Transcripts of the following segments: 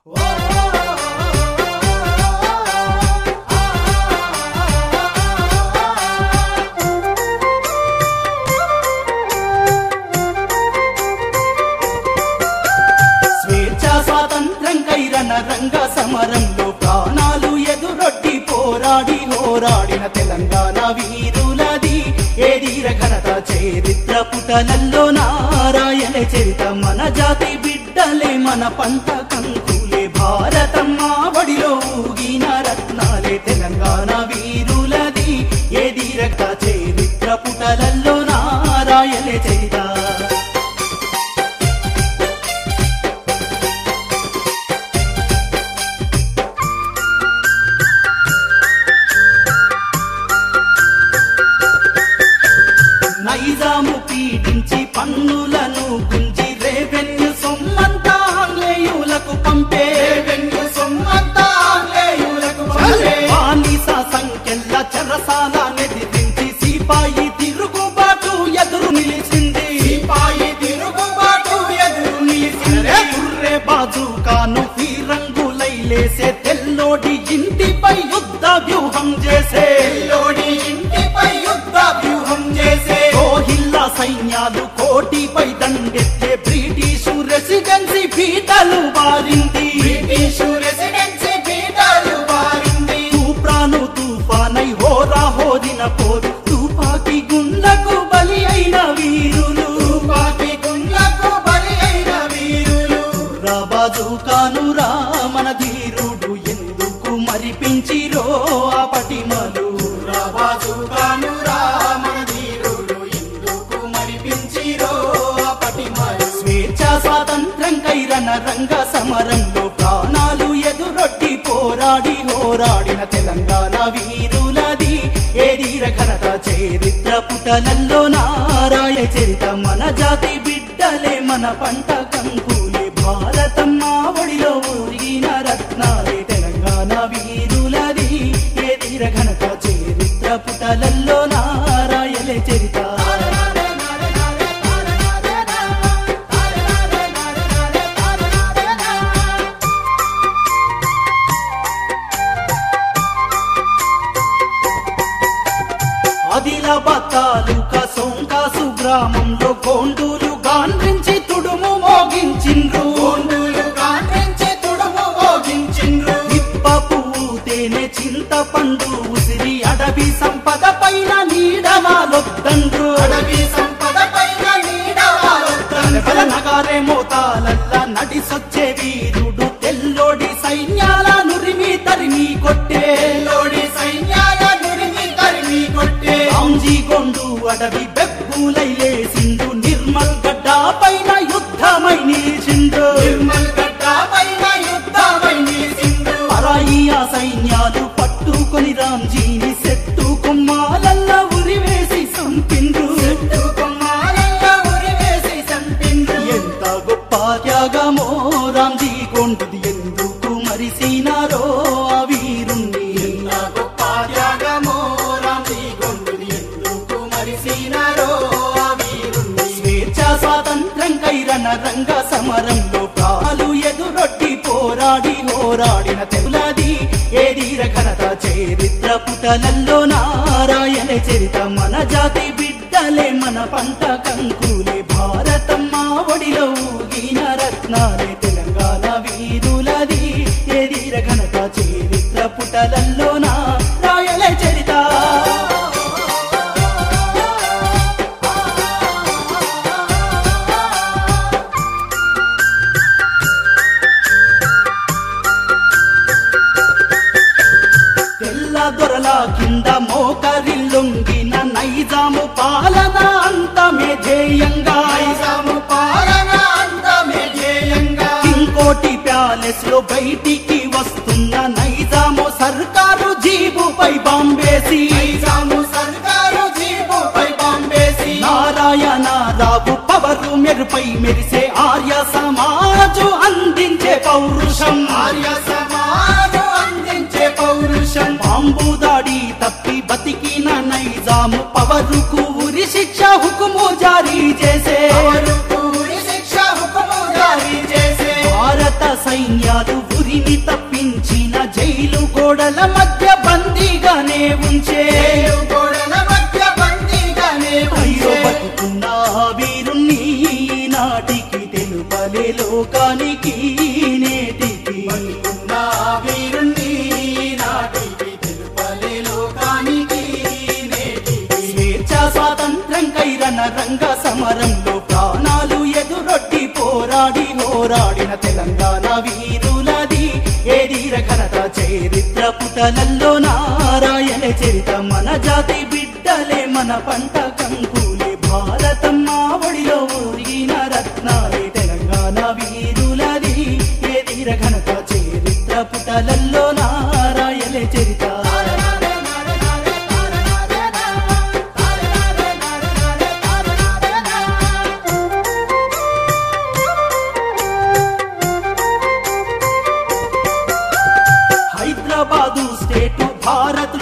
స్వేచ్ఛ స్వాతంత్రం కైరన రంగ సమరంలో ప్రాణాలు ఎదురొట్టి పోరాడి పోరాడిన తెలంగాణ వీరులది. ఏదీర ఘనత చరిత్ర పుటలల్లో నారాయణ చరిత మన జాతి బిడ్డలే మన పంట కంకులే. భారతమ్మ బడిలో ఊగిన రత్నాలే తెలంగాణ వీరు. సైన్యాలు కోటిపై దండెత్తే కైరన రంగ సమరంలో ప్రాణాలు ఎదురొట్టి పోరాడి హోరాడిన తెలంగాణ వీరులది. ఏదీర ఘనత చరిత్ర పుటలల్లో నారాయ చరిత మన జాతి బిడ్డలే మన పంట ఆదిలాబాద్ తాలూకా సోంకాసు గ్రామంలో గోండూలు గాండ్రించి తుడుము మోగించిండ్రు. గోండూలు గాండ్రించి తుడుము మోగించిండ్రు. ఇప్ప పువ్వు తేనె చింతపండు ఉసిరి అడవి సంపద పైన నీడవాలొద్దండ్రు అడవి అడవి బెబ్బులై లేసిండు నిర్మల్ గడ్డ పైన యుద్ధమై నిలిచిండు. నిర్మల్ గడ్డ పైన యుద్ధమై నిలిచిండు. పరాయియా సైన్యాలు పట్టుకొని రంగ సమరంలో పాలు ఎదురొట్టి పోరాడి పోరాడిన తెగులది ఏదీర ఘనత చరిత్ర పుటలల్లో నారాయణ చరిత మన జాతి బిడ్డలే మన పంట కంకులే. భారతమ్మ ఒడిలో ఊగిన రత్నాలే. తెలంగాణ వీరులది ఏదీర ఘనత చరిత్ర పుటలల్లో నారాయణ చరిత దొరల కింద మోకరిల్లొంగిన నైజాము పాలన అంతమే ధ్యేయంగా నైజాము పాలన అంతమే ధ్యేయంగా ఇంకోటి ప్యాలెస్లో బయటికి వస్తున్న నైజాము సర్కారు జీబుపై బాంబేసి. నైజాము సర్కారు జీబుపై బాంబేసి. నారాయణ రావు పవరు మెరుపై మెరిసే ఆర్య సమాజు అందించే పౌరుషం. ఆర్య సమాజు పవరుకు ఉరి శిక్ష హుకుము జారీ చేసే. భారత సైన్యాలు ఉరిని తప్పించిన జైలు గోడల మధ్య బందీగానే ఉంచే. గోడల మధ్య బందీగానే అయ్యో. బతుకున్న వీరుణ్ణి నాటికి తెలుపలే లోకానికి నేటికి. బతుకున్న వీరుణ్ణి కైరన సమరంలో ప్రాణాలు ఎదురొట్టి పోరాడి పోరాడిన తెలంగాణ వీరులది. ఏదీర ఘనత చరిత్ర పుటలల్లో నారాయణ చరిత మన జాతి బిడ్డలే మన పంట కంకులే. భారతమ్మ ఒడిలో ఊరిన రత్నాలే తెలంగాణ వీరులది. ఏదీర ఘనత చరిత్ర పుటలల్లో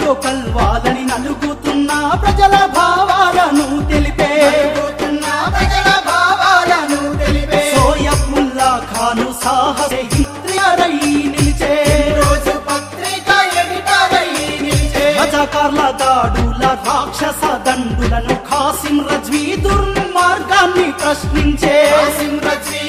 భారత్ కల్వాలని నలుగుతున్న ప్రజల భావాలను తెలిపే. జరుగుతున్న ప్రజల భావాలను తెలిపే సోయబుల్లా ఖాను సాహస నిలిచే రోజు పత్రిక ఎడిటరై నిలిచే. రజాకార్ల దాడుల రాక్షస దండులను ఖాసిం రజ్వీ దుర్మార్గాన్ని ప్రశ్నించే. కాసిం రజ్వీ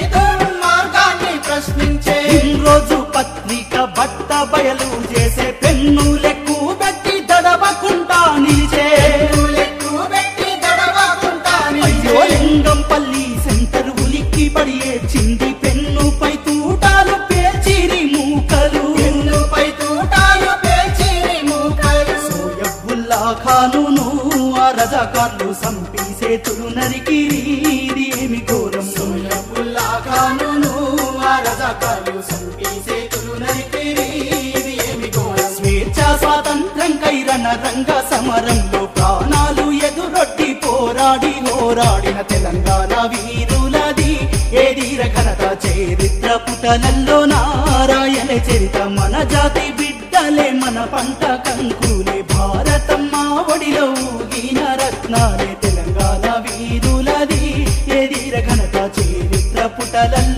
రజాకార్లు సంపి సేతులు నరికిరి ఇది ఏమి ఘోరం? ఆ రజాకాలు సంపి సేతులు నరికిరి ఇది ఏమి ఘోరం? స్వేచ్ఛ స్వాతంత్రం కైరన రంగ సమరంలో ప్రాణాలు ఎదురొట్టి పోరాడి పోరాడిన తెలంగాణ వీరులది. ఏదీర ఘనత చరిత్ర పుటలల్లో నారాయణ చరిత. మన జాతి బిడ్డలే మన పంట కంకులే. భారతమ్మ ఒడిలో ఊగిన రత్నాలే తెలంగాణ వీరులది ఎదిర ఘనత చరిత్ర పుటలల్లో